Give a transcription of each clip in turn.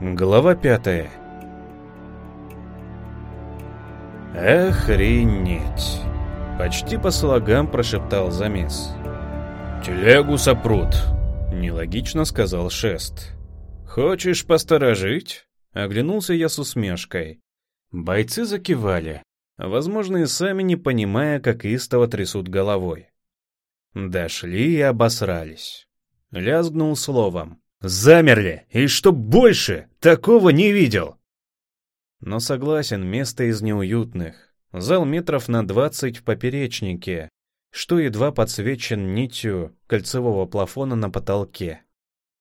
Глава пятая. «Охренеть!» — почти по слогам прошептал замес. «Телегу сопрут!» — нелогично сказал Шест. «Хочешь посторожить?» — оглянулся я с усмешкой. Бойцы закивали, возможно, и сами не понимая, как истово трясут головой. Дошли и обосрались. Лязгнул словом. Замерли, и чтоб больше, такого не видел. Но согласен, место из неуютных. Зал метров на двадцать в поперечнике, что едва подсвечен нитью кольцевого плафона на потолке.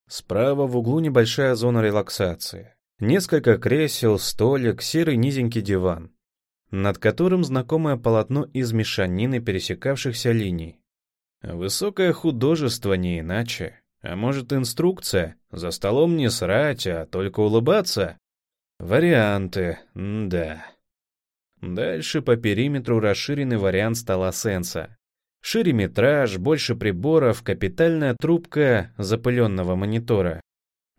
Справа в углу небольшая зона релаксации. Несколько кресел, столик, серый низенький диван, над которым знакомое полотно из мешанины пересекавшихся линий. Высокое художество не иначе. А может, инструкция? За столом не срать, а только улыбаться? Варианты, да. Дальше по периметру расширенный вариант стола сенса. Шире метраж, больше приборов, капитальная трубка запыленного монитора.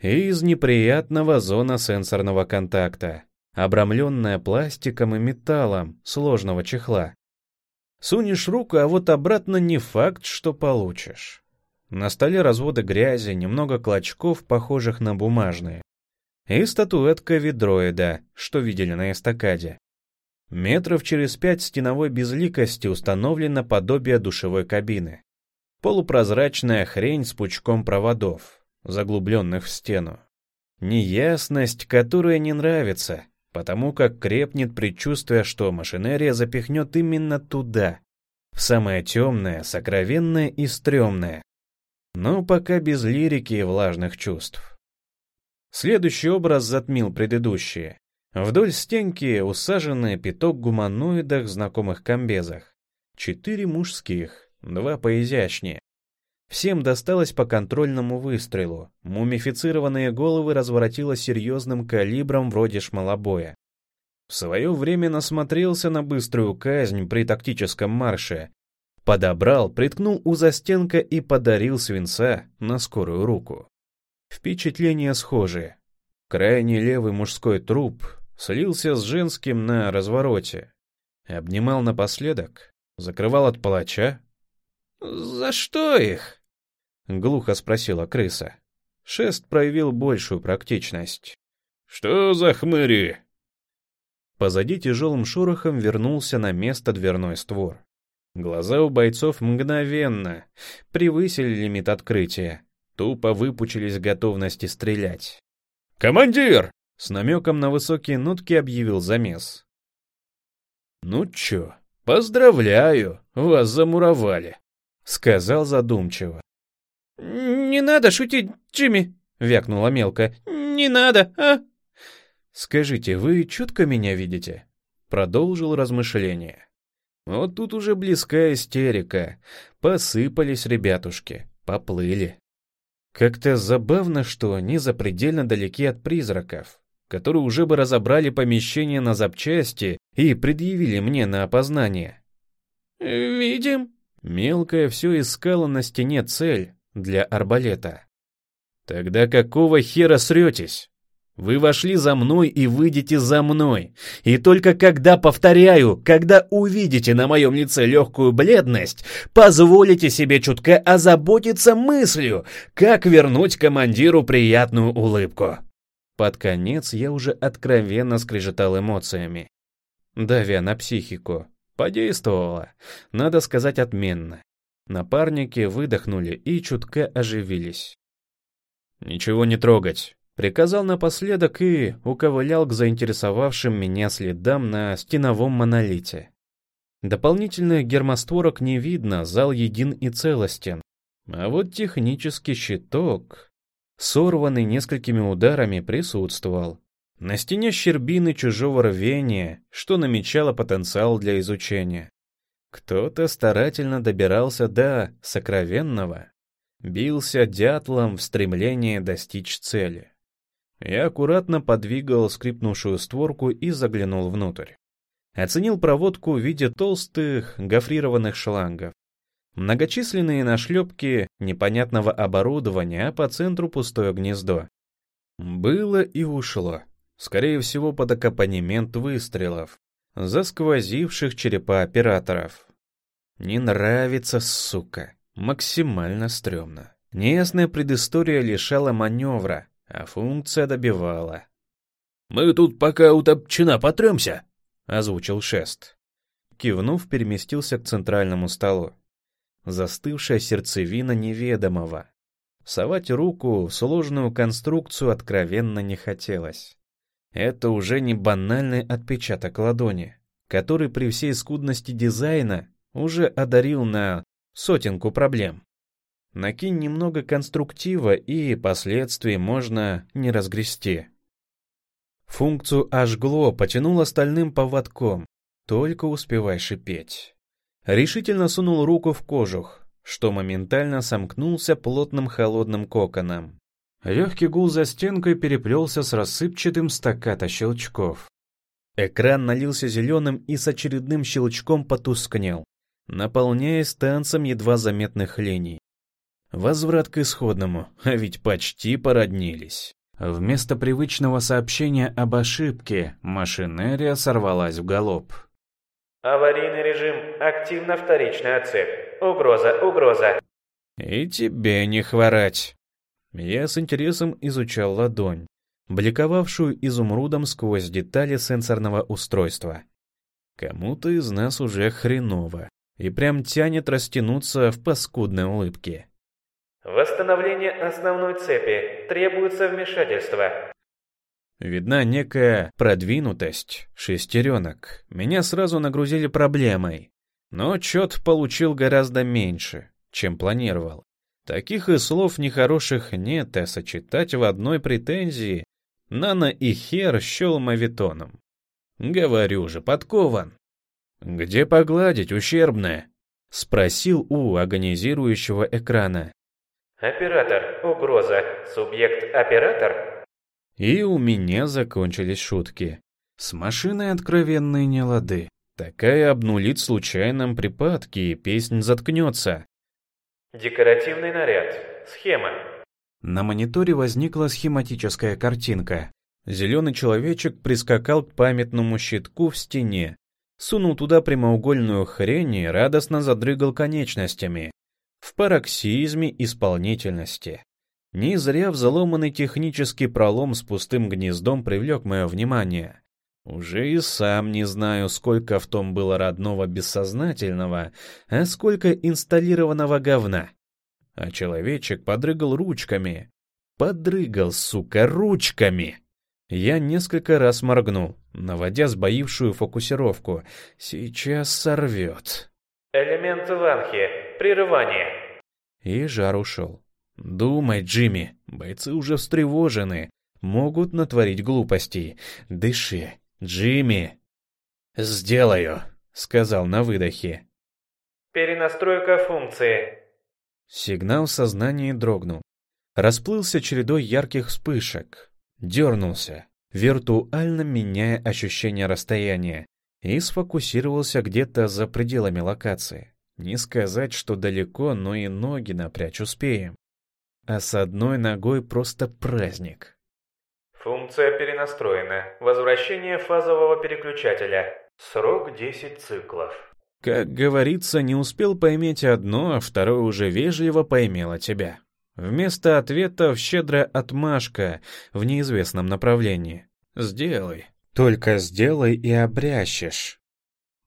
И из неприятного зона сенсорного контакта, обрамленная пластиком и металлом сложного чехла. Сунешь руку, а вот обратно не факт, что получишь. На столе разводы грязи, немного клочков, похожих на бумажные. И статуэтка ведроида, что видели на эстакаде. Метров через пять стеновой безликости установлено подобие душевой кабины. Полупрозрачная хрень с пучком проводов, заглубленных в стену. Неясность, которая не нравится, потому как крепнет предчувствие, что машинерия запихнет именно туда, в самое темное, сокровенное и стрёмное, но пока без лирики и влажных чувств. Следующий образ затмил предыдущие. Вдоль стенки усажены пяток гуманоидов в знакомых комбезах. Четыре мужских, два поизящнее. Всем досталось по контрольному выстрелу. Мумифицированные головы разворотило серьезным калибром вроде шмалобоя. В свое время насмотрелся на быструю казнь при тактическом марше Подобрал, приткнул у застенка и подарил свинца на скорую руку. Впечатления схожие. Крайне левый мужской труп слился с женским на развороте. Обнимал напоследок, закрывал от палача. «За что их?» — глухо спросила крыса. Шест проявил большую практичность. «Что за хмыри?» Позади тяжелым шорохом вернулся на место дверной створ. Глаза у бойцов мгновенно превысили лимит открытия. Тупо выпучились готовности стрелять. «Командир!» — с намеком на высокие нотки объявил замес. «Ну чё, поздравляю, вас замуровали», — сказал задумчиво. «Не надо шутить, Джимми!» — вякнула мелко. «Не надо, а?» «Скажите, вы чутко меня видите?» — продолжил размышление. Вот тут уже близкая истерика. Посыпались ребятушки, поплыли. Как-то забавно, что они запредельно далеки от призраков, которые уже бы разобрали помещение на запчасти и предъявили мне на опознание. «Видим». Мелкая все искала на стене цель для арбалета. «Тогда какого хера сретесь?» Вы вошли за мной и выйдете за мной. И только когда, повторяю, когда увидите на моем лице легкую бледность, позволите себе чутка озаботиться мыслью, как вернуть командиру приятную улыбку. Под конец я уже откровенно скрежетал эмоциями. Давя на психику. Подействовало. Надо сказать отменно. Напарники выдохнули и чутка оживились. «Ничего не трогать», Приказал напоследок и уковылял к заинтересовавшим меня следам на стеновом монолите. Дополнительных гермостворок не видно, зал един и целостен. А вот технический щиток, сорванный несколькими ударами, присутствовал. На стене щербины чужого рвения, что намечало потенциал для изучения. Кто-то старательно добирался до сокровенного, бился дятлом в стремлении достичь цели. Я аккуратно подвигал скрипнувшую створку и заглянул внутрь. Оценил проводку в виде толстых гофрированных шлангов. Многочисленные нашлепки непонятного оборудования, а по центру пустое гнездо. Было и ушло. Скорее всего, под аккомпанемент выстрелов, засквозивших черепа операторов. Не нравится, сука. Максимально стрёмно. Неясная предыстория лишала маневра, а функция добивала. «Мы тут пока у топчина потрёмся», — озвучил Шест. Кивнув, переместился к центральному столу. Застывшая сердцевина неведомого. Совать руку в сложную конструкцию откровенно не хотелось. Это уже не банальный отпечаток ладони, который при всей скудности дизайна уже одарил на сотенку проблем. Накинь немного конструктива, и последствий можно не разгрести. Функцию ожгло, потянул остальным поводком. Только успевай шипеть. Решительно сунул руку в кожух, что моментально сомкнулся плотным холодным коконом. Легкий гул за стенкой переплелся с рассыпчатым стаката щелчков. Экран налился зеленым и с очередным щелчком потускнел, наполняясь танцем едва заметных линий. Возврат к исходному, а ведь почти породнились. Вместо привычного сообщения об ошибке, машинерия сорвалась в галоп. «Аварийный режим, активна вторичная цепь. Угроза, угроза». «И тебе не хворать». Я с интересом изучал ладонь, бликовавшую изумрудом сквозь детали сенсорного устройства. Кому-то из нас уже хреново, и прям тянет растянуться в паскудной улыбке. Восстановление основной цепи. Требуется вмешательство. Видна некая продвинутость шестеренок. Меня сразу нагрузили проблемой. Но отчет получил гораздо меньше, чем планировал. Таких и слов нехороших нет, а сочетать в одной претензии Нана и Хер щел мавитоном. Говорю же, подкован. Где погладить ущербное? Спросил у агонизирующего экрана. Оператор, угроза, субъект оператор. И у меня закончились шутки. С машиной откровенные нелады. Такая обнулит в случайном припадке, и песнь заткнется. Декоративный наряд. Схема. На мониторе возникла схематическая картинка. Зеленый человечек прискакал к памятному щитку в стене, сунул туда прямоугольную хрень и радостно задрыгал конечностями в пароксизме исполнительности. Не зря взломанный технический пролом с пустым гнездом привлек мое внимание. Уже и сам не знаю, сколько в том было родного бессознательного, а сколько инсталлированного говна. А человечек подрыгал ручками. Подрыгал, сука, ручками! Я несколько раз моргнул, наводя сбоившую фокусировку. Сейчас сорвет. Элемент Ванхи. Прерывание. И жар ушел. Думай, Джимми, бойцы уже встревожены. Могут натворить глупостей. Дыши, Джимми. Сделаю, сказал на выдохе. Перенастройка функции. Сигнал в сознании дрогнул. Расплылся чередой ярких вспышек. Дернулся, виртуально меняя ощущение расстояния и сфокусировался где-то за пределами локации. Не сказать, что далеко, но и ноги напрячь успеем. А с одной ногой просто праздник. Функция перенастроена. Возвращение фазового переключателя. Срок 10 циклов. Как говорится, не успел пойметь одно, а второе уже вежливо поймело тебя. Вместо ответа щедрая отмашка в неизвестном направлении. Сделай. Только сделай и обрящешь.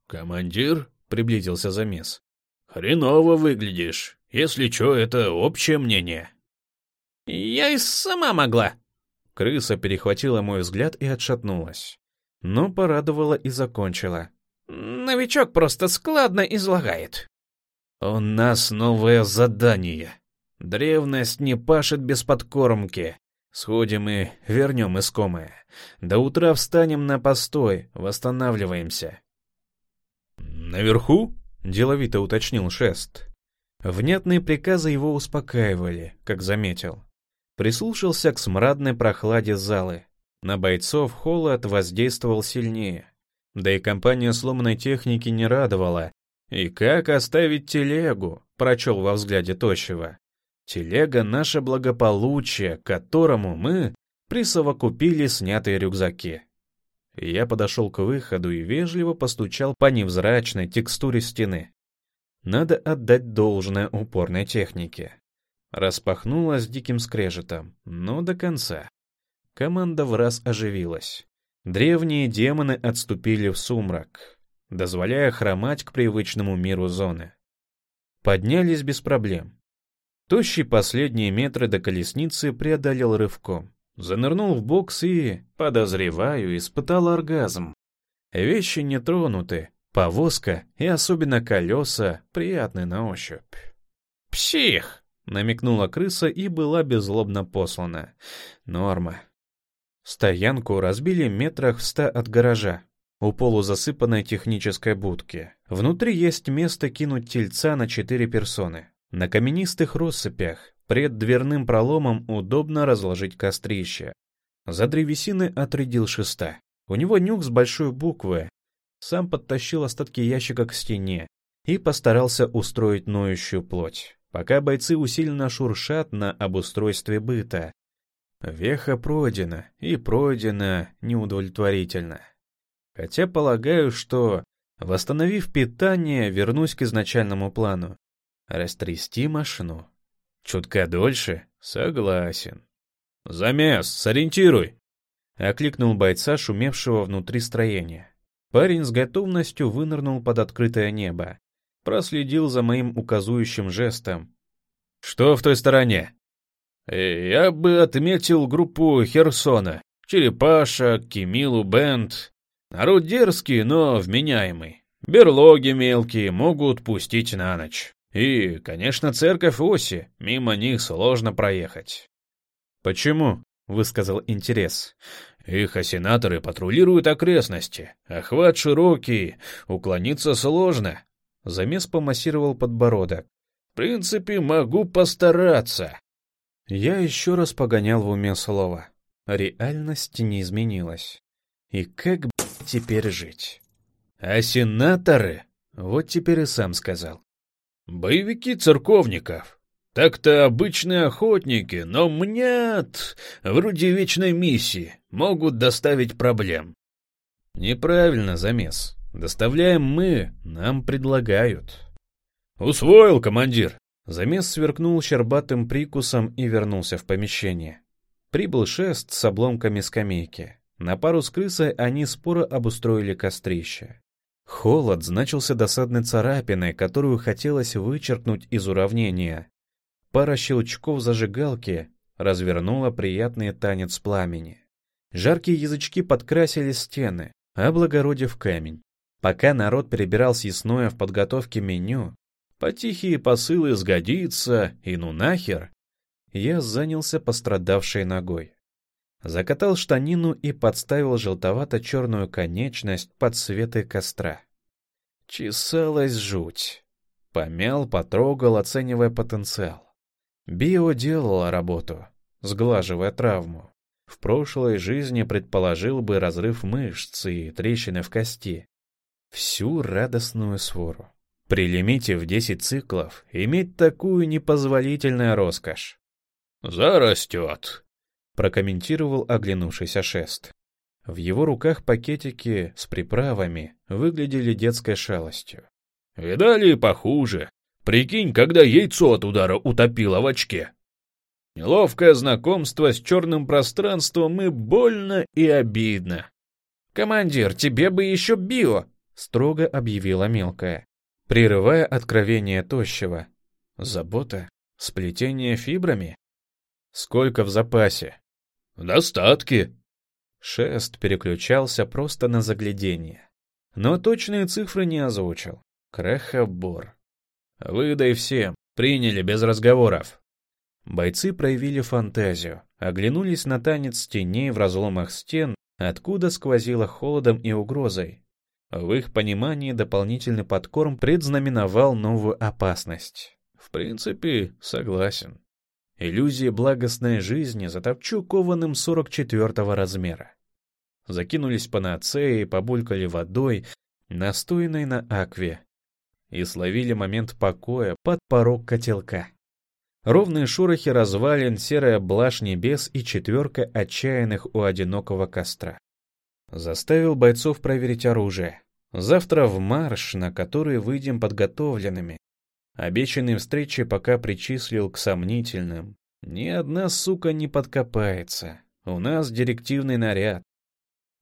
«Командир?» — приблизился замес. «Хреново выглядишь. Если чё, это общее мнение». «Я и сама могла». Крыса перехватила мой взгляд и отшатнулась. Но порадовала и закончила. «Новичок просто складно излагает». «У нас новое задание. Древность не пашет без подкормки. Сходим и вернем искомое. До утра встанем на постой, восстанавливаемся. «Наверху?» — деловито уточнил Шест. Внятные приказы его успокаивали, как заметил. Прислушался к смрадной прохладе залы. На бойцов холод воздействовал сильнее. Да и компания сломанной техники не радовала. «И как оставить телегу?» — прочел во взгляде Тощего. Телега — наше благополучие, которому мы присовокупили снятые рюкзаки. Я подошел к выходу и вежливо постучал по невзрачной текстуре стены. Надо отдать должное упорной технике. Распахнулась диким скрежетом, но до конца. Команда в раз оживилась. Древние демоны отступили в сумрак, дозволяя хромать к привычному миру зоны. Поднялись без проблем. Тощий последние метры до колесницы преодолел рывком. Занырнул в бокс и, подозреваю, испытал оргазм. Вещи не тронуты, повозка и особенно колеса приятны на ощупь. «Псих!» — намекнула крыса и была беззлобно послана. Норма. Стоянку разбили метрах в ста от гаража, у полузасыпанной технической будки. Внутри есть место кинуть тельца на четыре персоны. На каменистых россыпях Пред дверным проломом удобно разложить кострище. За древесины отрядил шеста. У него нюх с большой буквы. Сам подтащил остатки ящика к стене и постарался устроить ноющую плоть, пока бойцы усиленно шуршат на обустройстве быта. Веха пройдена, и пройдена неудовлетворительно. Хотя полагаю, что, восстановив питание, вернусь к изначальному плану. Растрясти машину, Чутка дольше? Согласен. «Замес, сориентируй!» — окликнул бойца, шумевшего внутри строения. Парень с готовностью вынырнул под открытое небо. Проследил за моим указующим жестом. «Что в той стороне?» «Э, «Я бы отметил группу Херсона. Черепаша, Кимилу, Бенд. Народ дерзкий, но вменяемый. Берлоги мелкие могут пустить на ночь. И, конечно, церковь Оси, мимо них сложно проехать. «Почему?» — высказал интерес. «Их осенаторы патрулируют окрестности. Охват широкий, уклониться сложно». Замес помассировал подбородок. «В принципе, могу постараться». Я еще раз погонял в уме слово. Реальность не изменилась. И как теперь жить? А сенаторы? Вот теперь и сам сказал. Боевики церковников. Так-то обычные охотники, но мнят, вроде вечной миссии, могут доставить проблем. Неправильно, замес. Доставляем мы, нам предлагают. Усвоил, командир. Замес сверкнул щербатым прикусом и вернулся в помещение. Прибыл шест с обломками скамейки. На пару с крысой они споро обустроили кострище. Холод значился досадной царапиной, которую хотелось вычеркнуть из уравнения. Пара щелчков зажигалки развернула приятный танец пламени. Жаркие язычки подкрасили стены, облагородив камень. Пока народ перебирал съестное в подготовке меню, по тихие посылы сгодится и ну нахер, я занялся пострадавшей ногой. Закатал штанину и подставил желтовато-черную конечность под светы костра. Чесалась жуть. Помял, потрогал, оценивая потенциал. Био делала работу, сглаживая травму. В прошлой жизни предположил бы разрыв мышц и трещины в кости. Всю радостную свору. При лимите в 10 циклов иметь такую непозволительная роскошь. «Зарастет», прокомментировал оглянувшийся шест. В его руках пакетики с приправами выглядели детской шалостью. «Видали похуже. Прикинь, когда яйцо от удара утопило в очке. Неловкое знакомство с черным пространством и больно и обидно». «Командир, тебе бы еще био!» — строго объявила мелкая, прерывая откровение тощего. «Забота? Сплетение фибрами? Сколько в запасе?» «Достатки». Шест переключался просто на заглядение. Но точные цифры не озвучил. Крахобор. «Выдай всем. Приняли без разговоров». Бойцы проявили фантазию, оглянулись на танец теней в разломах стен, откуда сквозило холодом и угрозой. В их понимании дополнительный подкорм предзнаменовал новую опасность. В принципе, согласен. Иллюзии благостной жизни затопчу кованым 44-го размера. Закинулись по нацеи, побулькали водой, настойной на акве, и словили момент покоя под порог котелка. Ровные шорохи развалин, серая блажь небес и четверка отчаянных у одинокого костра. Заставил бойцов проверить оружие. Завтра в марш, на который выйдем подготовленными. Обещанные встречи пока причислил к сомнительным. Ни одна сука не подкопается. У нас директивный наряд.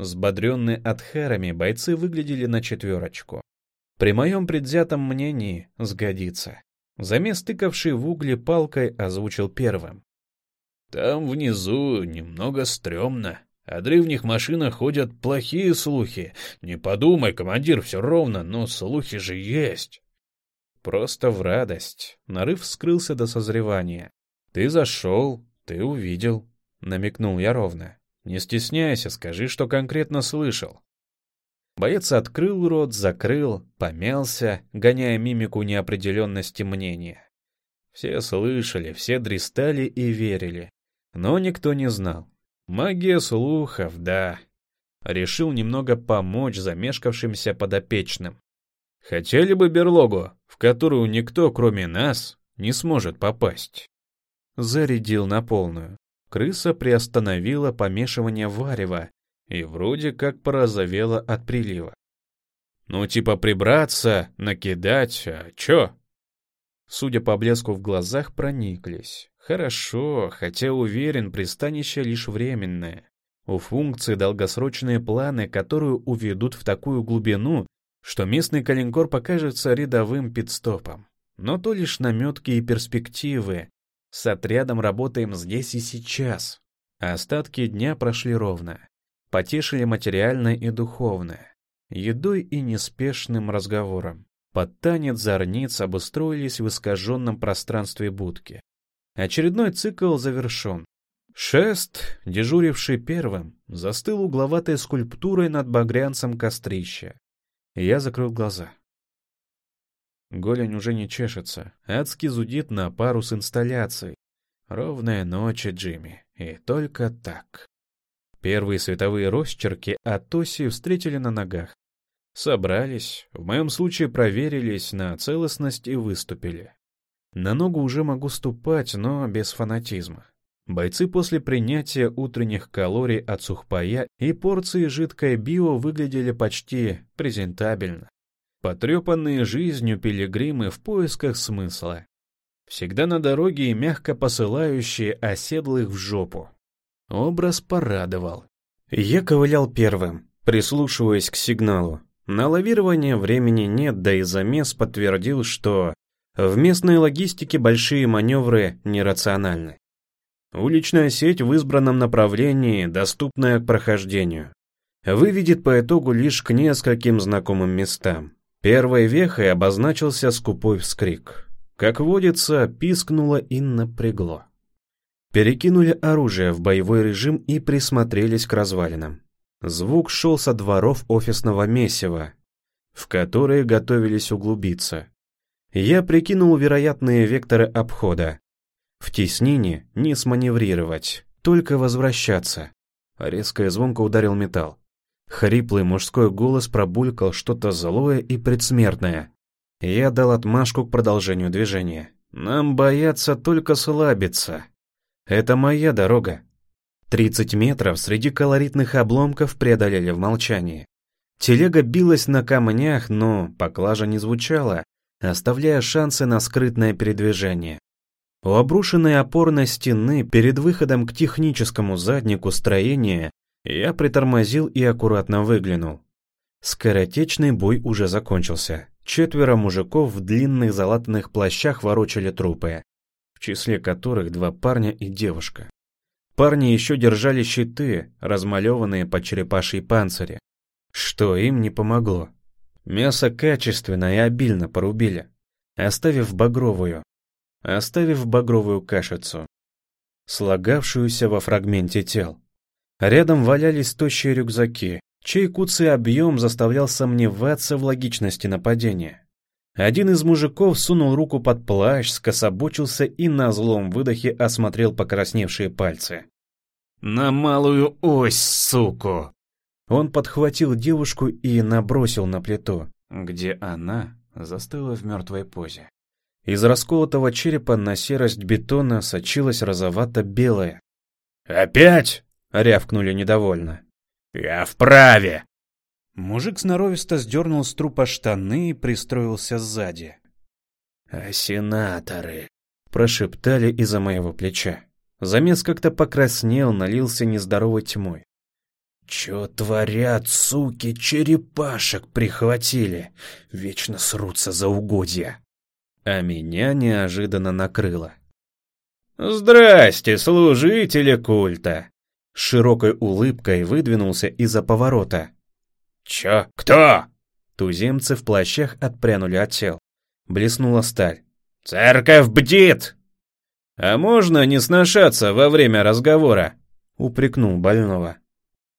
Сбодренные отхарами бойцы выглядели на четверочку. При моем предвзятом мнении сгодится. Замес, тыкавший в угли палкой, озвучил первым. «Там внизу немного стрёмно. О древних машинах ходят плохие слухи. Не подумай, командир, все ровно, но слухи же есть». Просто в радость. Нарыв скрылся до созревания. «Ты зашел, ты увидел», — намекнул я ровно. «Не стесняйся, скажи, что конкретно слышал». Боец открыл рот, закрыл, помялся, гоняя мимику неопределенности мнения. Все слышали, все дристали и верили, но никто не знал. Магия слухов, да. Решил немного помочь замешкавшимся подопечным. Хотели бы берлогу, в которую никто, кроме нас, не сможет попасть. Зарядил на полную. Крыса приостановила помешивание варева и вроде как порозовела от прилива. Ну, типа прибраться, накидать, а чё? Судя по блеску в глазах, прониклись. Хорошо, хотя уверен, пристанище лишь временное. У функции долгосрочные планы, которые уведут в такую глубину, что местный калинкор покажется рядовым пидстопом. Но то лишь наметки и перспективы. С отрядом работаем здесь и сейчас. Остатки дня прошли ровно. Потешили материально и духовно. Едой и неспешным разговором. Под танец зорниц обустроились в искаженном пространстве будки. Очередной цикл завершен. Шест, дежуривший первым, застыл угловатой скульптурой над багрянцем кострища. Я закрыл глаза. Голень уже не чешется, адски зудит на пару с инсталляцией. Ровная ночь, Джимми, и только так. Первые световые росчерки от Тоси встретили на ногах. Собрались, в моем случае проверились на целостность и выступили. На ногу уже могу ступать, но без фанатизма. Бойцы после принятия утренних калорий от сухпая и порции жидкой био выглядели почти презентабельно. Потрепанные жизнью пилигримы в поисках смысла. Всегда на дороге и мягко посылающие оседлых в жопу. Образ порадовал. Я ковылял первым, прислушиваясь к сигналу. На лавирование времени нет, да и замес подтвердил, что в местной логистике большие маневры нерациональны. Уличная сеть в избранном направлении, доступная к прохождению, выведет по итогу лишь к нескольким знакомым местам. Первой вехой обозначился скупой вскрик. Как водится, пискнуло и напрягло. Перекинули оружие в боевой режим и присмотрелись к развалинам. Звук шел со дворов офисного месива, в которые готовились углубиться. Я прикинул вероятные векторы обхода. В теснине не сманеврировать, только возвращаться. Резко и звонко ударил металл. Хриплый мужской голос пробулькал что-то злое и предсмертное. Я дал отмашку к продолжению движения. Нам бояться только слабиться. Это моя дорога. Тридцать метров среди колоритных обломков преодолели в молчании. Телега билась на камнях, но поклажа не звучала, оставляя шансы на скрытное передвижение. У обрушенной опорной стены перед выходом к техническому заднику строения я притормозил и аккуратно выглянул. Скоротечный бой уже закончился. Четверо мужиков в длинных залатанных плащах ворочали трупы, в числе которых два парня и девушка. Парни еще держали щиты, размалеванные по черепашьей панцире, что им не помогло. Мясо качественно и обильно порубили, оставив багровую, оставив багровую кашицу, слагавшуюся во фрагменте тел. Рядом валялись тощие рюкзаки, чей куцый объем заставлял сомневаться в логичности нападения. Один из мужиков сунул руку под плащ, скособочился и на злом выдохе осмотрел покрасневшие пальцы. «На малую ось, суку!» Он подхватил девушку и набросил на плиту, где она застыла в мертвой позе. Из расколотого черепа на серость бетона сочилась розовато-белая. «Опять?» — рявкнули недовольно. «Я вправе!» Мужик сноровисто сдернул с трупа штаны и пристроился сзади. «А сенаторы?» — прошептали из-за моего плеча. Замес как-то покраснел, налился нездоровой тьмой. «Чё творят, суки, черепашек прихватили? Вечно срутся за угодья!» А меня неожиданно накрыло. «Здрасте, служители культа!» С широкой улыбкой выдвинулся из-за поворота. «Чё? Кто?» Туземцы в плащах отпрянули от тел. Блеснула сталь. «Церковь бдит!» «А можно не сношаться во время разговора?» Упрекнул больного.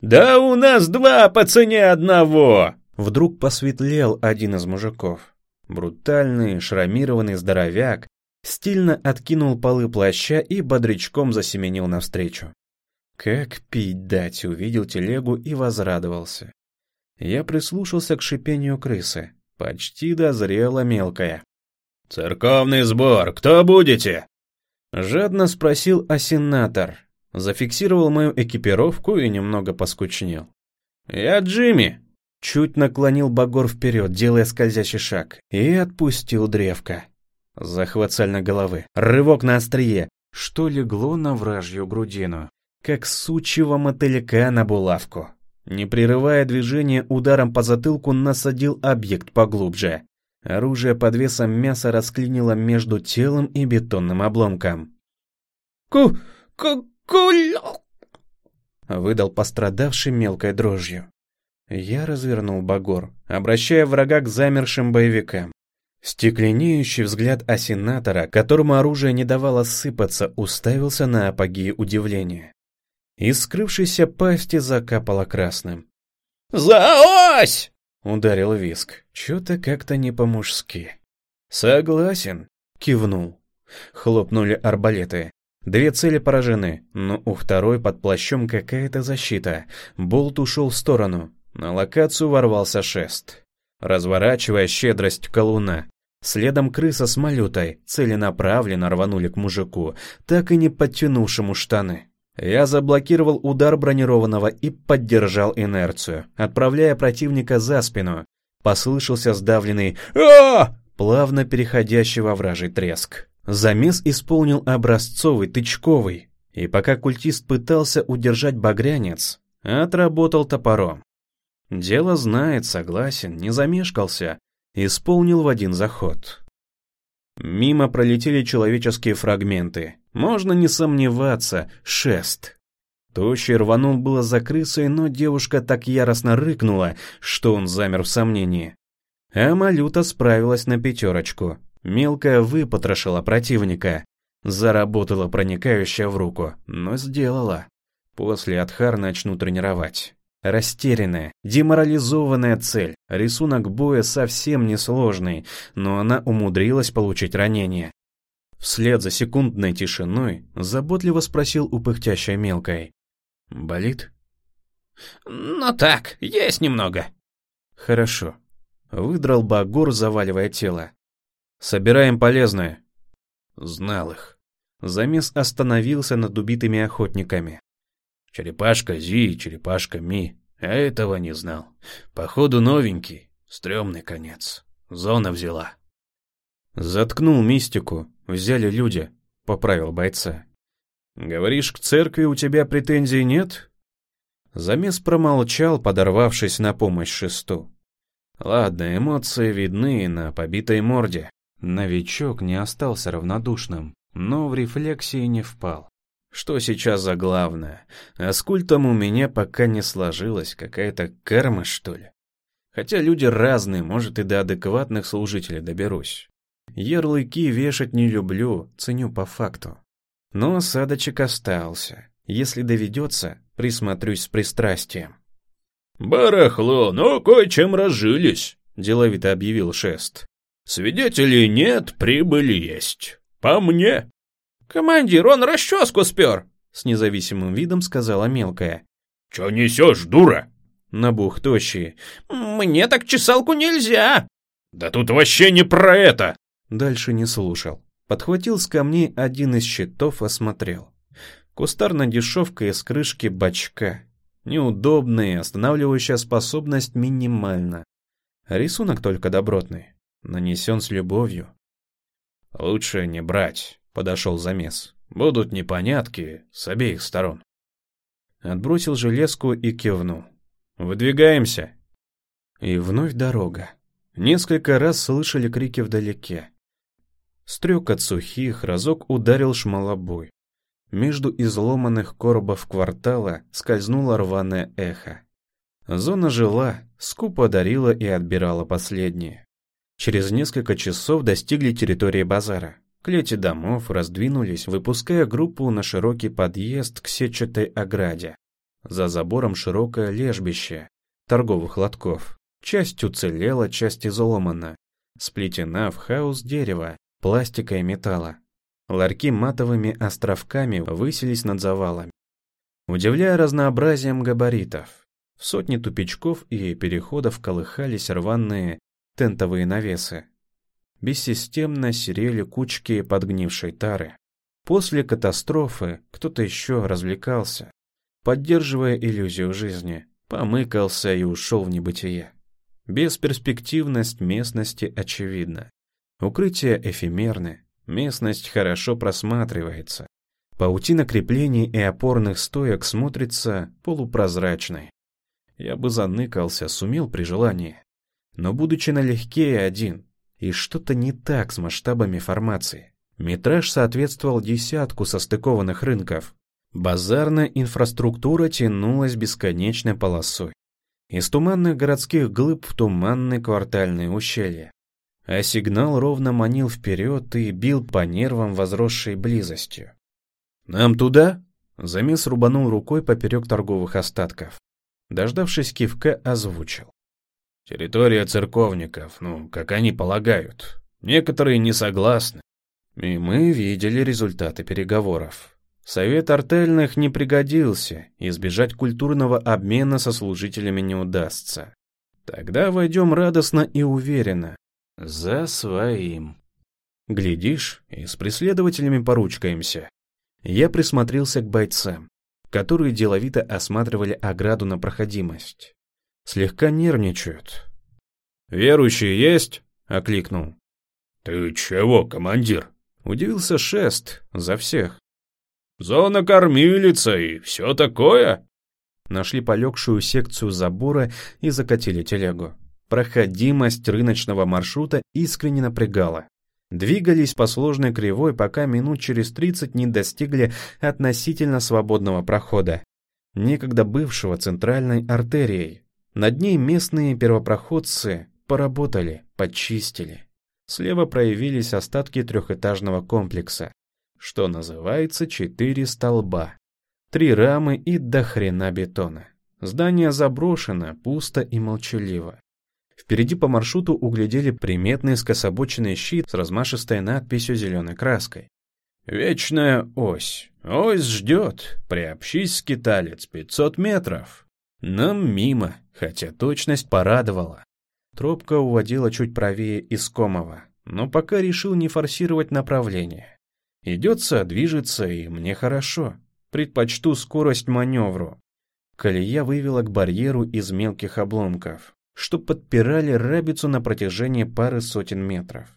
«Да у нас два по цене одного!» Вдруг посветлел один из мужиков. Брутальный, шрамированный здоровяк стильно откинул полы плаща и бодрячком засеменил навстречу. Как пить дать, увидел телегу и возрадовался. Я прислушался к шипению крысы. Почти дозрела мелкая. «Церковный сбор, кто будете?» Жадно спросил осенатор. Зафиксировал мою экипировку и немного поскучнел. «Я Джимми!» Чуть наклонил Багор вперед, делая скользящий шаг, и отпустил древко. Захват сальной головы, рывок на острие, что легло на вражью грудину, как сучьего мотылька на булавку. Не прерывая движение, ударом по затылку насадил объект поглубже. Оружие под весом мяса расклинило между телом и бетонным обломком. «Ку... ку... куль...» выдал пострадавший мелкой дрожью. Я развернул Багор, обращая врага к замершим боевикам. Стекленеющий взгляд осенатора, которому оружие не давало сыпаться, уставился на апогеи удивления. Из скрывшейся пасти закапало красным. «За ось!» — ударил виск. Чё-то как-то не по-мужски. «Согласен», — кивнул. Хлопнули арбалеты. Две цели поражены, но у второй под плащом какая-то защита. Болт ушел в сторону. На локацию ворвался шест. Разворачивая щедрость колуна, следом крыса с малютой целенаправленно рванули к мужику, так и не подтянувшему штаны. Я заблокировал удар бронированного и поддержал инерцию, отправляя противника за спину. Послышался сдавленный а плавно переходящий во вражий треск. Замес исполнил образцовый, тычковый, и пока культист пытался удержать багрянец, отработал топором. Дело знает, согласен, не замешкался, исполнил в один заход. Мимо пролетели человеческие фрагменты. Можно не сомневаться, шест. Тощий рванул было за крысой, но девушка так яростно рыкнула, что он замер в сомнении. А Малюта справилась на пятерочку. Мелкая выпотрошила противника. Заработала проникающая в руку, но сделала. После Адхар начну тренировать. Растерянная, деморализованная цель. Рисунок боя совсем несложный, но она умудрилась получить ранение. Вслед за секундной тишиной заботливо спросил у пыхтящей мелкой. «Болит?» «Ну так, есть немного». «Хорошо». Выдрал Багор, заваливая тело. «Собираем полезное». Знал их. Замес остановился над убитыми охотниками. Черепашка Зи, черепашка Ми. А этого не знал. Походу новенький. Стремный конец. Зона взяла. Заткнул мистику. Взяли люди. Поправил бойца. Говоришь, к церкви у тебя претензий нет? Замес промолчал, подорвавшись на помощь шесту. Ладно, эмоции видны на побитой морде. Новичок не остался равнодушным, но в рефлексии не впал. Что сейчас за главное? А с культом у меня пока не сложилось, какая-то карма, что ли? Хотя люди разные, может, и до адекватных служителей доберусь. Ярлыки вешать не люблю, ценю по факту. Но осадочек остался. Если доведется, присмотрюсь с пристрастием. «Барахло, но кое-чем разжились», — деловито объявил Шест. «Свидетелей нет, прибыль есть. По мне». «Командир, он расческу спер!» С независимым видом сказала мелкая. «Чё несешь, дура?» Набух тощий. «Мне так чесалку нельзя!» «Да тут вообще не про это!» Дальше не слушал. Подхватил с камней один из щитов, осмотрел. Кустарная дешевка из крышки бачка. Неудобная, останавливающая способность минимальна. Рисунок только добротный. Нанесен с любовью. «Лучше не брать», — подошел замес. «Будут непонятки с обеих сторон». Отбросил железку и кивнул. «Выдвигаемся!» И вновь дорога. Несколько раз слышали крики вдалеке. Стрек от сухих, разок ударил шмалобой. Между изломанных коробов квартала скользнуло рваное эхо. Зона жила, скупо дарила и отбирала последние. Через несколько часов достигли территории базара. Клети домов раздвинулись, выпуская группу на широкий подъезд к сетчатой ограде. За забором широкое лежбище торговых лотков. Часть уцелела, часть изломана. Сплетена в хаос дерева, пластика и металла. Ларьки матовыми островками высились над завалами, удивляя разнообразием габаритов. В сотни тупичков и переходов колыхались рваные тентовые навесы. Бессистемно серели кучки подгнившей тары. После катастрофы кто-то еще развлекался, поддерживая иллюзию жизни, помыкался и ушел в небытие. Бесперспективность местности очевидна. Укрытия эфемерны, Местность хорошо просматривается. Паутина креплений и опорных стоек смотрится полупрозрачной. Я бы заныкался, сумел при желании. Но будучи налегке и один, и что-то не так с масштабами формации. Метраж соответствовал десятку состыкованных рынков. Базарная инфраструктура тянулась бесконечной полосой. Из туманных городских глыб в туманные квартальные ущелья а сигнал ровно манил вперед и бил по нервам возросшей близостью. «Нам туда?» — Замес рубанул рукой поперек торговых остатков. Дождавшись кивка, озвучил. «Территория церковников, ну, как они полагают. Некоторые не согласны. И мы видели результаты переговоров. Совет артельных не пригодился, избежать культурного обмена со служителями не удастся. Тогда войдем радостно и уверенно, за своим. Глядишь, и с преследователями поручкаемся. Я присмотрелся к бойцам, которые деловито осматривали ограду на проходимость. Слегка нервничают. «Верующие есть?» — окликнул. «Ты чего, командир?» — удивился Шест за всех. «Зона кормилица и все такое?» Нашли полегшую секцию забора и закатили телегу. Проходимость рыночного маршрута искренне напрягала. Двигались по сложной кривой, пока минут через 30 не достигли относительно свободного прохода, некогда бывшего центральной артерией. Над ней местные первопроходцы поработали, почистили. Слева проявились остатки трехэтажного комплекса, что называется четыре столба, три рамы и до хрена бетона. Здание заброшено, пусто и молчаливо. Впереди по маршруту углядели приметный скособоченный щит с размашистой надписью зеленой краской. «Вечная ось. Ось ждет. Приобщись, скиталец, 500 метров». Нам мимо, хотя точность порадовала. Тропка уводила чуть правее Искомова, но пока решил не форсировать направление. Идется, движется, и мне хорошо. Предпочту скорость маневру. Колея вывела к барьеру из мелких обломков что подпирали рабицу на протяжении пары сотен метров.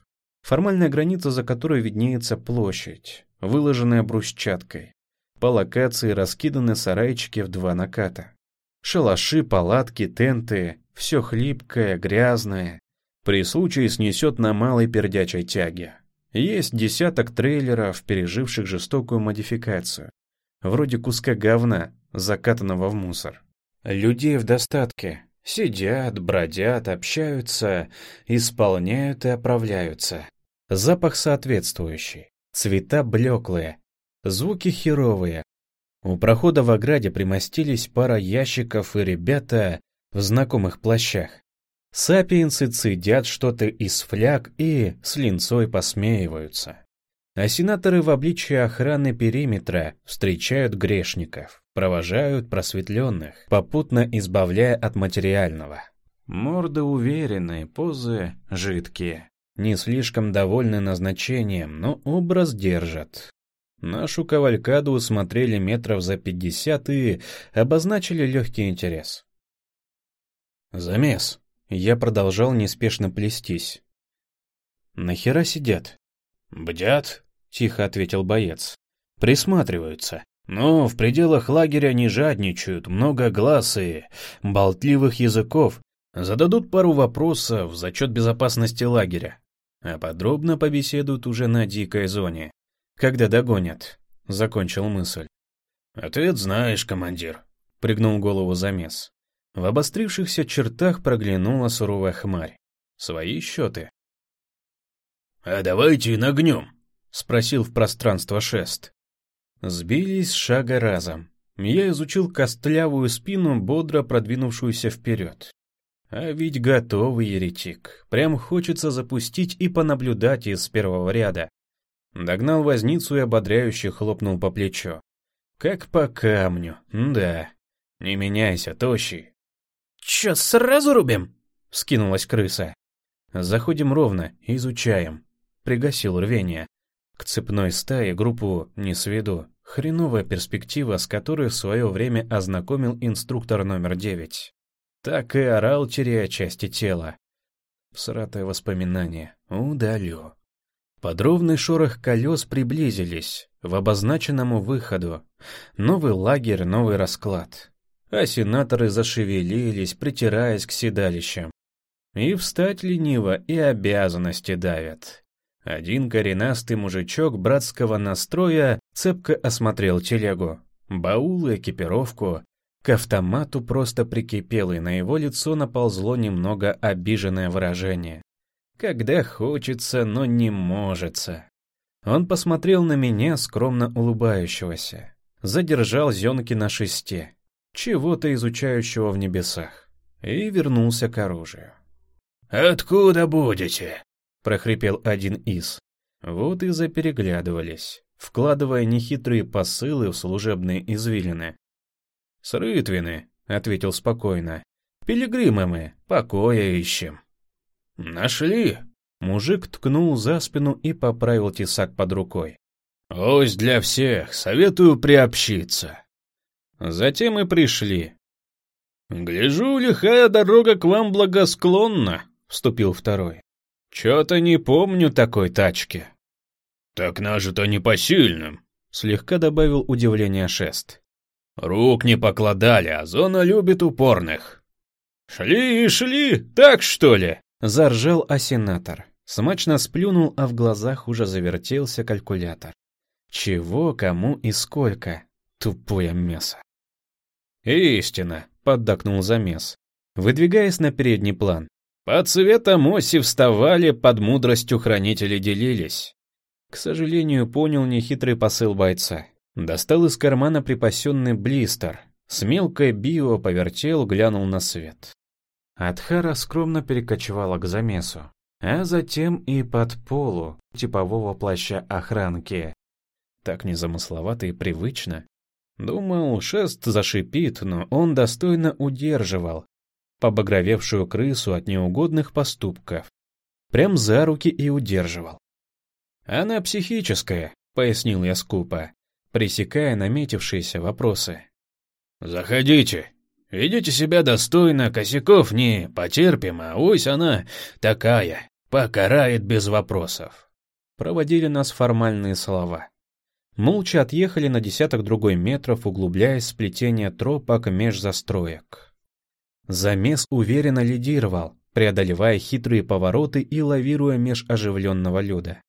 Формальная граница, за которой виднеется площадь, выложенная брусчаткой. По локации раскиданы сарайчики в два наката. Шалаши, палатки, тенты — все хлипкое, грязное. При случае снесет на малой пердячей тяге. Есть десяток трейлеров, переживших жестокую модификацию. Вроде куска говна, закатанного в мусор. Людей в достатке, Сидят, бродят, общаются, исполняют и оправляются. Запах соответствующий, цвета блеклые, звуки херовые. У прохода в ограде примостились пара ящиков и ребята в знакомых плащах. Сапиенсы цедят что-то из фляг и с линцой посмеиваются. А сенаторы в обличии охраны периметра встречают грешников провожают просветленных, попутно избавляя от материального. Морды уверенные, позы жидкие. не слишком довольны назначением, но образ держат. Нашу кавалькаду усмотрели метров за пятьдесят и обозначили легкий интерес. Замес. Я продолжал неспешно плестись. «Нахера сидят?» «Бдят», — тихо ответил боец. «Присматриваются. Но в пределах лагеря не жадничают, много глаз и болтливых языков. Зададут пару вопросов в зачет безопасности лагеря. А подробно побеседуют уже на дикой зоне. Когда догонят», — закончил мысль. «Ответ знаешь, командир», — пригнул голову замес. В обострившихся чертах проглянула суровая хмарь. Свои счеты. «А давайте нагнем», — спросил в пространство шест. Сбились шага разом. Я изучил костлявую спину, бодро продвинувшуюся вперед. А ведь готовый еретик. Прям хочется запустить и понаблюдать из первого ряда. Догнал возницу и ободряюще хлопнул по плечу. Как по камню, да. Не меняйся, тощий. «Чё, сразу рубим?» — скинулась крыса. «Заходим ровно, изучаем». Пригасил рвение. К цепной стае группу не сведу. Хреновая перспектива, с которой в свое время ознакомил инструктор номер девять. Так и орал, теряя части тела. Всратое воспоминание. Удалю. Подробный шорох колес приблизились в обозначенному выходу. Новый лагерь, новый расклад а сенаторы зашевелились, притираясь к седалищам. И встать лениво, и обязанности давят. Один коренастый мужичок братского настроя цепко осмотрел телегу, баул и экипировку, к автомату просто прикипел, и на его лицо наползло немного обиженное выражение. Когда хочется, но не можется. Он посмотрел на меня, скромно улыбающегося. Задержал зенки на шесте чего-то изучающего в небесах, и вернулся к оружию. «Откуда будете?» — прохрипел один из. Вот и запереглядывались, вкладывая нехитрые посылы в служебные извилины. «С Рытвины», — ответил спокойно. «Пилигримы мы, покоя ищем». «Нашли?» Мужик ткнул за спину и поправил тесак под рукой. «Ось для всех, советую приобщиться». Затем и пришли. «Гляжу, лихая дорога к вам благосклонна», — вступил второй. «Чё-то не помню такой тачки». «Так нажито непосильным», — слегка добавил удивление шест. «Рук не покладали, а зона любит упорных». «Шли и шли, так что ли?» — заржал осенатор. Смачно сплюнул, а в глазах уже завертелся калькулятор. Чего, кому и сколько? Тупое мясо. «Истина», — поддакнул замес, выдвигаясь на передний план. Под цветом оси вставали, под мудростью хранители делились. К сожалению, понял нехитрый посыл бойца. Достал из кармана припасенный блистер. С мелкой био повертел, глянул на свет. Адхара скромно перекочевала к замесу, а затем и под полу типового плаща охранки. Так незамысловато и привычно. Думал, шест зашипит, но он достойно удерживал побагровевшую крысу от неугодных поступков. Прям за руки и удерживал. «Она психическая», — пояснил я скупо, пресекая наметившиеся вопросы. «Заходите. Ведите себя достойно, косяков не потерпим, а ось она такая, покарает без вопросов». Проводили нас формальные слова. Молча отъехали на десяток другой метров, углубляясь в сплетение тропок меж застроек. Замес уверенно лидировал, преодолевая хитрые повороты и лавируя меж оживленного люда.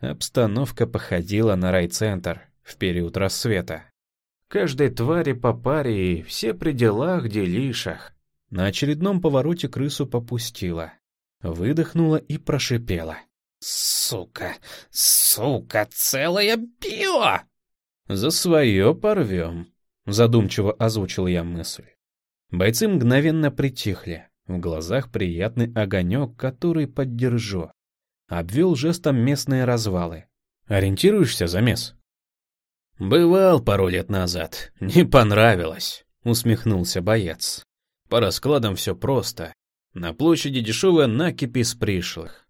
Обстановка походила на райцентр в период рассвета. Каждой твари по паре и все при делах, делишах. На очередном повороте крысу попустила. Выдохнула и прошипела. Сука, сука, целая био! За свое порвем, задумчиво озвучил я мысль. Бойцы мгновенно притихли. В глазах приятный огонек, который поддержу. Обвел жестом местные развалы. Ориентируешься, замес? Бывал пару лет назад. Не понравилось, усмехнулся боец. По раскладам все просто. На площади дешевая накипь из пришлых.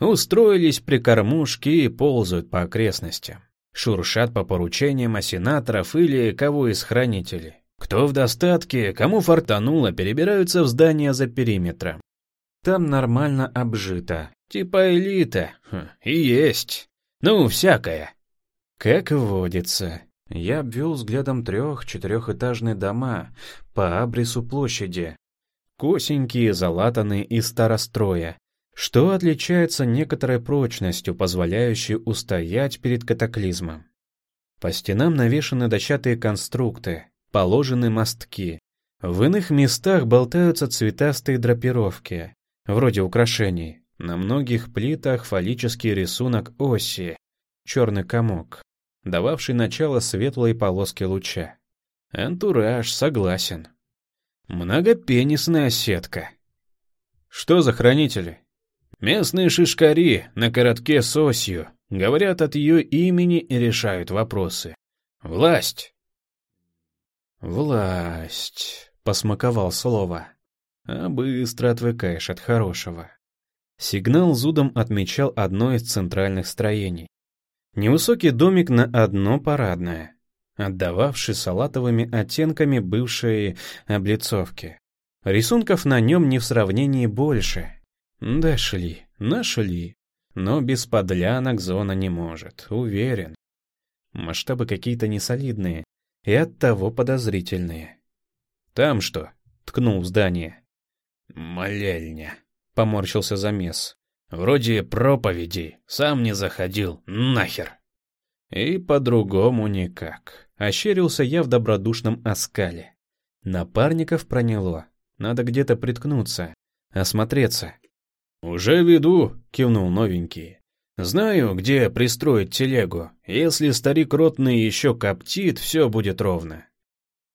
устроились при кормушке и ползают по окрестностям. Шуршат по поручениям осенаторов или кого из хранителей. Кто в достатке, кому фартануло, перебираются в здание за периметром. Там нормально обжито. Типа элита. Хм, и есть. Ну, всякое. Как водится. Я обвел взглядом трех-четырехэтажные дома по абрису площади. Косенькие, залатанные из старостроя, что отличается некоторой прочностью, позволяющей устоять перед катаклизмом. По стенам навешаны дощатые конструкты, положены мостки. В иных местах болтаются цветастые драпировки, вроде украшений. На многих плитах фаллический рисунок оси, черный комок, дававший начало светлой полоске луча. Антураж, согласен. Многопенисная сетка. Что за хранители? Местные шишкари на коротке с осью говорят от ее имени и решают вопросы. Власть. Власть, посмаковал слово. А быстро отвыкаешь от хорошего. Сигнал зудом отмечал одно из центральных строений. Невысокий домик на одно парадное, отдававший салатовыми оттенками бывшей облицовки. Рисунков на нем не в сравнении больше, Дошли, нашли. Но без подлянок зона не может, уверен. Масштабы какие-то несолидные и оттого подозрительные. «Там что?» — ткнул в здание. «Молельня», — поморщился замес. «Вроде проповеди, сам не заходил, нахер». И по-другому никак. Ощерился я в добродушном оскале. Напарников проняло. Надо где-то приткнуться, осмотреться. «Уже веду», — кивнул новенький. «Знаю, где пристроить телегу. Если старик ротный еще коптит, все будет ровно».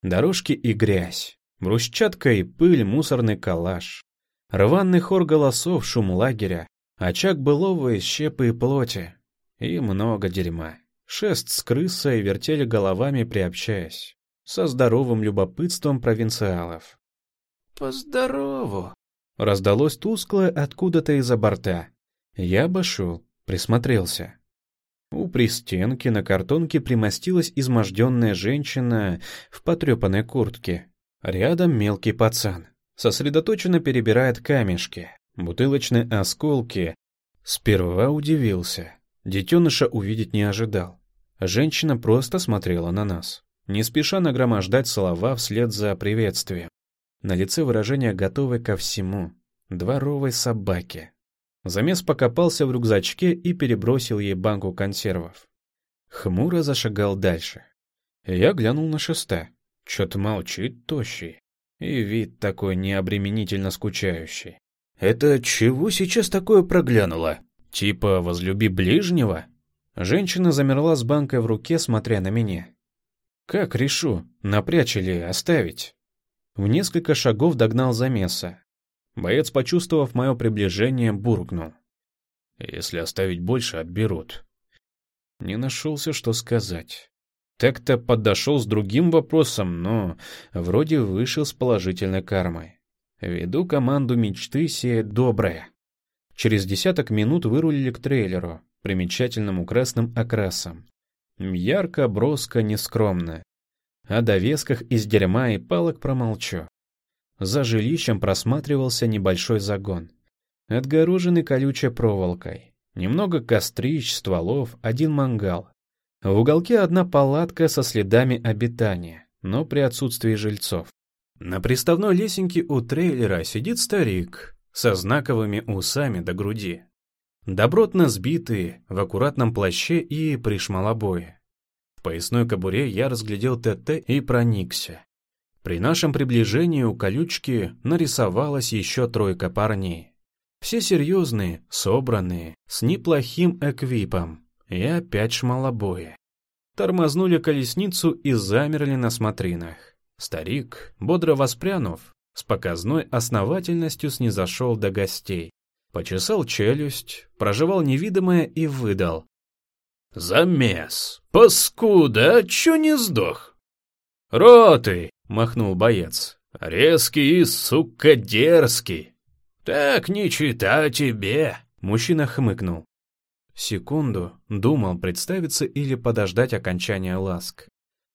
Дорожки и грязь, брусчатка и пыль, мусорный калаш. Рваный хор голосов, шум лагеря, очаг былого из щепы и плоти. И много дерьма. Шест с крысой вертели головами, приобщаясь. Со здоровым любопытством провинциалов. «Поздорову!» Раздалось тусклое откуда-то из-за борта. Я обошел, присмотрелся. У пристенки на картонке примостилась изможденная женщина в потрепанной куртке. Рядом мелкий пацан. Сосредоточенно перебирает камешки, бутылочные осколки. Сперва удивился. Детеныша увидеть не ожидал. Женщина просто смотрела на нас, не спеша нагромождать слова вслед за приветствием. На лице выражение готовое ко всему. Дворовой собаке. Замес покопался в рюкзачке и перебросил ей банку консервов. Хмуро зашагал дальше. Я глянул на шеста. Чё-то молчит тощий. И вид такой необременительно скучающий. «Это чего сейчас такое проглянуло? Типа «возлюби ближнего»?» Женщина замерла с банкой в руке, смотря на меня. «Как решу, напрячь или оставить?» В несколько шагов догнал замеса. Боец, почувствовав мое приближение, буркнул. «Если оставить больше, отберут». Не нашелся, что сказать. Так-то подошел с другим вопросом, но вроде вышел с положительной кармой. Веду команду мечты сеять доброе. Через десяток минут вырулили к трейлеру, примечательному красным окрасом. Ярко, броско, нескромно. О довесках из дерьма и палок промолчу. За жилищем просматривался небольшой загон, отгороженный колючей проволокой. Немного кострищ, стволов, один мангал. В уголке одна палатка со следами обитания, но при отсутствии жильцов. На приставной лесенке у трейлера сидит старик со знаковыми усами до груди. Добротно сбитый, в аккуратном плаще и при шмалобое. В поясной кобуре я разглядел ТТ и проникся. При нашем приближении у колючки нарисовалась еще тройка парней. Все серьезные, собранные, с неплохим эквипом. И опять шмалобои. Тормознули колесницу и замерли на смотринах. Старик, бодро воспрянув, с показной основательностью снизошел до гостей. Почесал челюсть, проживал невидимое и выдал. «Замес! Паскуда, чё не сдох?» «Роты!» — махнул боец. «Резкий и, сука, дерзкий. Так не чита тебе. Мужчина хмыкнул. Секунду думал, представиться или подождать окончания ласк.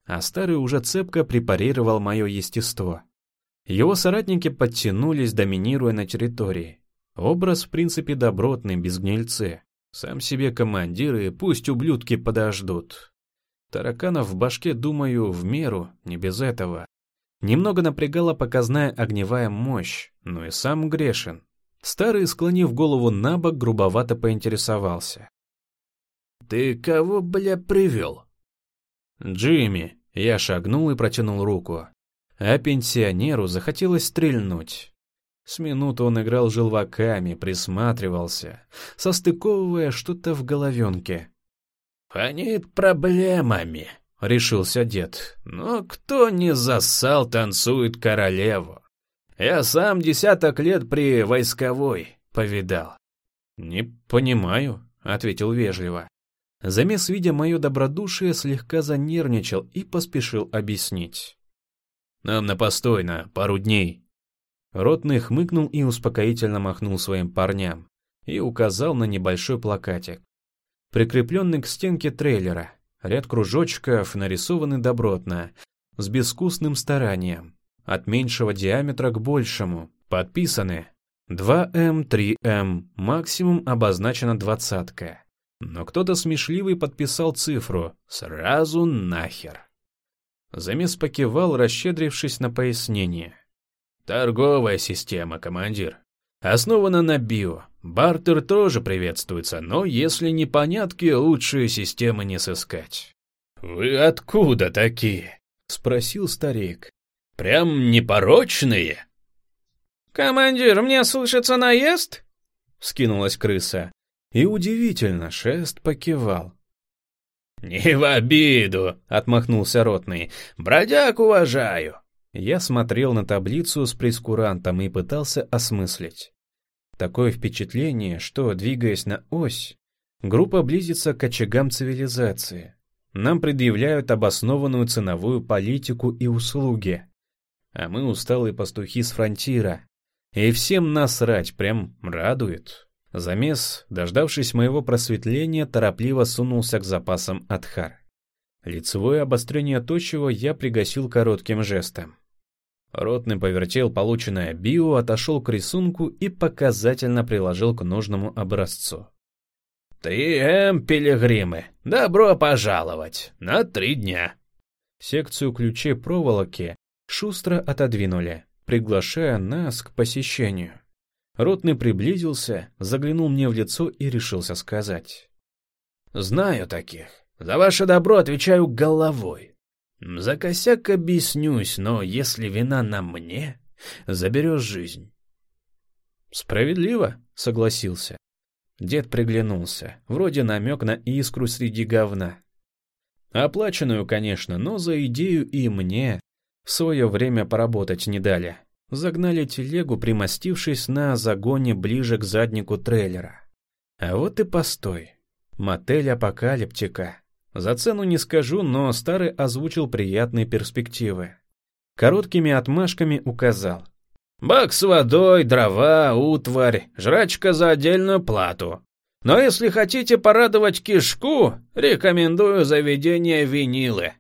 А старый уже цепко препарировал мое естество. Его соратники подтянулись, доминируя на территории. Образ, в принципе, добротный, без гнильцы. Сам себе командир и пусть ублюдки подождут. Тараканов в башке, думаю, в меру, не без этого. Немного напрягала показная огневая мощь, но и сам грешен. Старый, склонив голову на бок, грубовато поинтересовался. «Ты кого, бля, привел?» «Джимми», — я шагнул и протянул руку. А пенсионеру захотелось стрельнуть. С минуту он играл желваками, присматривался, состыковывая что-то в головенке. «Фонит проблемами», — решился дед. «Но кто не засал, танцует королеву. Я сам десяток лет при войсковой повидал». «Не понимаю», — ответил вежливо. Замес, видя мое добродушие, слегка занервничал и поспешил объяснить. «Нам на постой пару дней». Ротный хмыкнул и успокоительно махнул своим парням и указал на небольшой плакатик, прикрепленный к стенке трейлера. Ряд кружочков нарисованы добротно, с безвкусным старанием, от меньшего диаметра к большему, подписаны 2М, 3М, максимум обозначена двадцатка. Но кто-то смешливый подписал цифру «Сразу нахер». Замес покивал, расщедрившись на пояснение. «Торговая система, командир. Основана на био. Бартер тоже приветствуется, но если непонятки, лучшие системы не сыскать». «Вы откуда такие?» — спросил старик. «Прям непорочные?» «Командир, мне слышится наезд?» — скинулась крыса. И удивительно, шест покивал. «Не в обиду», — отмахнулся ротный. «Бродяг уважаю». Я смотрел на таблицу с прескурантом и пытался осмыслить. Такое впечатление, что, двигаясь на ось, группа близится к очагам цивилизации. Нам предъявляют обоснованную ценовую политику и услуги. А мы усталые пастухи с фронтира. И всем насрать, прям радует. Замес, дождавшись моего просветления, торопливо сунулся к запасам Адхар. Лицевое обострение тощего я пригасил коротким жестом. Ротный повертел полученное био, отошел к рисунку и показательно приложил к нужному образцу. «Ты, эм, пилигримы, добро пожаловать! На три дня!» Секцию ключей проволоки шустро отодвинули, приглашая нас к посещению. Ротный приблизился, заглянул мне в лицо и решился сказать. «Знаю таких. За ваше добро отвечаю головой. За косяк объяснюсь, но если вина на мне, заберешь жизнь». «Справедливо», — согласился. Дед приглянулся, вроде намек на искру среди говна. Оплаченную, конечно, но за идею и мне в свое время поработать не дали. Загнали телегу, примостившись на загоне ближе к заднику трейлера. А вот и постой. Мотель апокалиптика. За цену не скажу, но старый озвучил приятные перспективы. Короткими отмашками указал. «Бак с водой, дрова, утварь, жрачка за отдельную плату. Но если хотите порадовать кишку, рекомендую заведение винилы».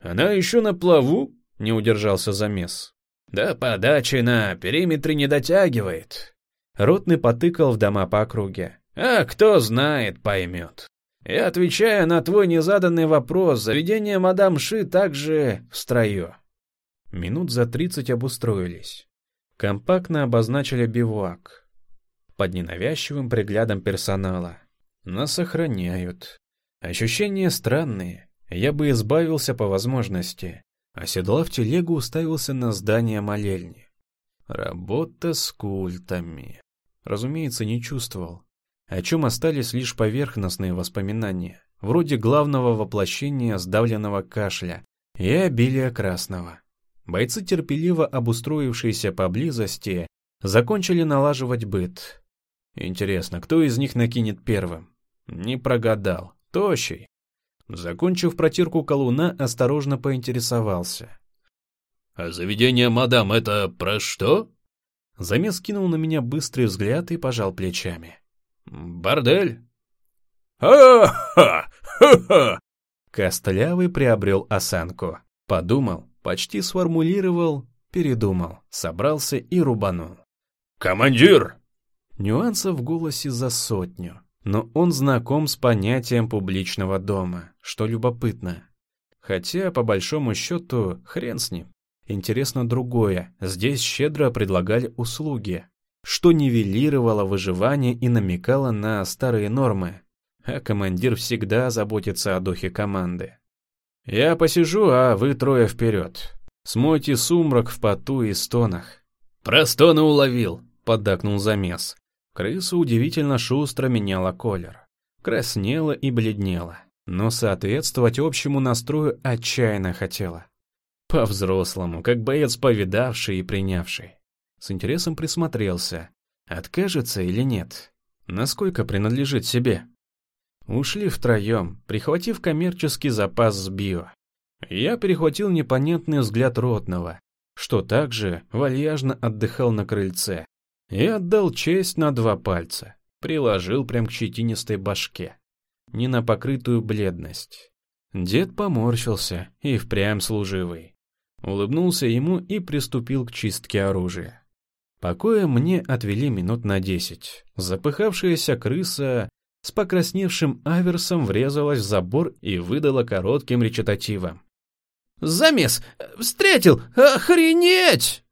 «Она еще на плаву?» — не удержался замес. Да подачи на периметре не дотягивает. Ротный потыкал в дома по округе. А кто знает, поймет. И отвечая на твой незаданный вопрос, заведение мадам Ши также в строю. Минут за тридцать обустроились. Компактно обозначили бивуак. Под ненавязчивым приглядом персонала. Нас охраняют. Ощущения странные. Я бы избавился по возможности. Оседлав телегу, уставился на здание молельни. Работа с культами. Разумеется, не чувствовал. О чем остались лишь поверхностные воспоминания, вроде главного воплощения сдавленного кашля и обилия красного. Бойцы, терпеливо обустроившиеся поблизости, закончили налаживать быт. Интересно, кто из них накинет первым? Не прогадал. Тощий. Закончив протирку колуна, осторожно поинтересовался. «А заведение мадам это про что?» Замес кинул на меня быстрый взгляд и пожал плечами. Бордель. «Ха-ха! Костлявый приобрел осанку. Подумал, почти сформулировал, передумал, собрался и рубанул. «Командир!» Нюансов в голосе за сотню, но он знаком с понятием публичного дома, что любопытно. Хотя, по большому счету, хрен с ним. Интересно другое, здесь щедро предлагали услуги, что нивелировало выживание и намекало на старые нормы. А командир всегда заботится о духе команды. Я посижу, а вы трое вперед. Смойте сумрак в поту и стонах. Про стоны уловил, поддакнул замес. Крыса удивительно шустро меняла колер. Краснела и бледнела, но соответствовать общему настрою отчаянно хотела. По-взрослому, как боец повидавший и принявший. С интересом присмотрелся. Откажется или нет? Насколько принадлежит себе? Ушли втроем, прихватив коммерческий запас с био. Я перехватил непонятный взгляд Ротного, что также вальяжно отдыхал на крыльце, и отдал честь на два пальца, приложил прям к щетинистой башке, не на покрытую бледность. Дед поморщился и впрямь служивый. Улыбнулся ему и приступил к чистке оружия. Покоя мне отвели минут на десять. Запыхавшаяся крыса с покрасневшим аверсом врезалась в забор и выдала коротким речитативом. «Замес! Встретил! Охренеть!»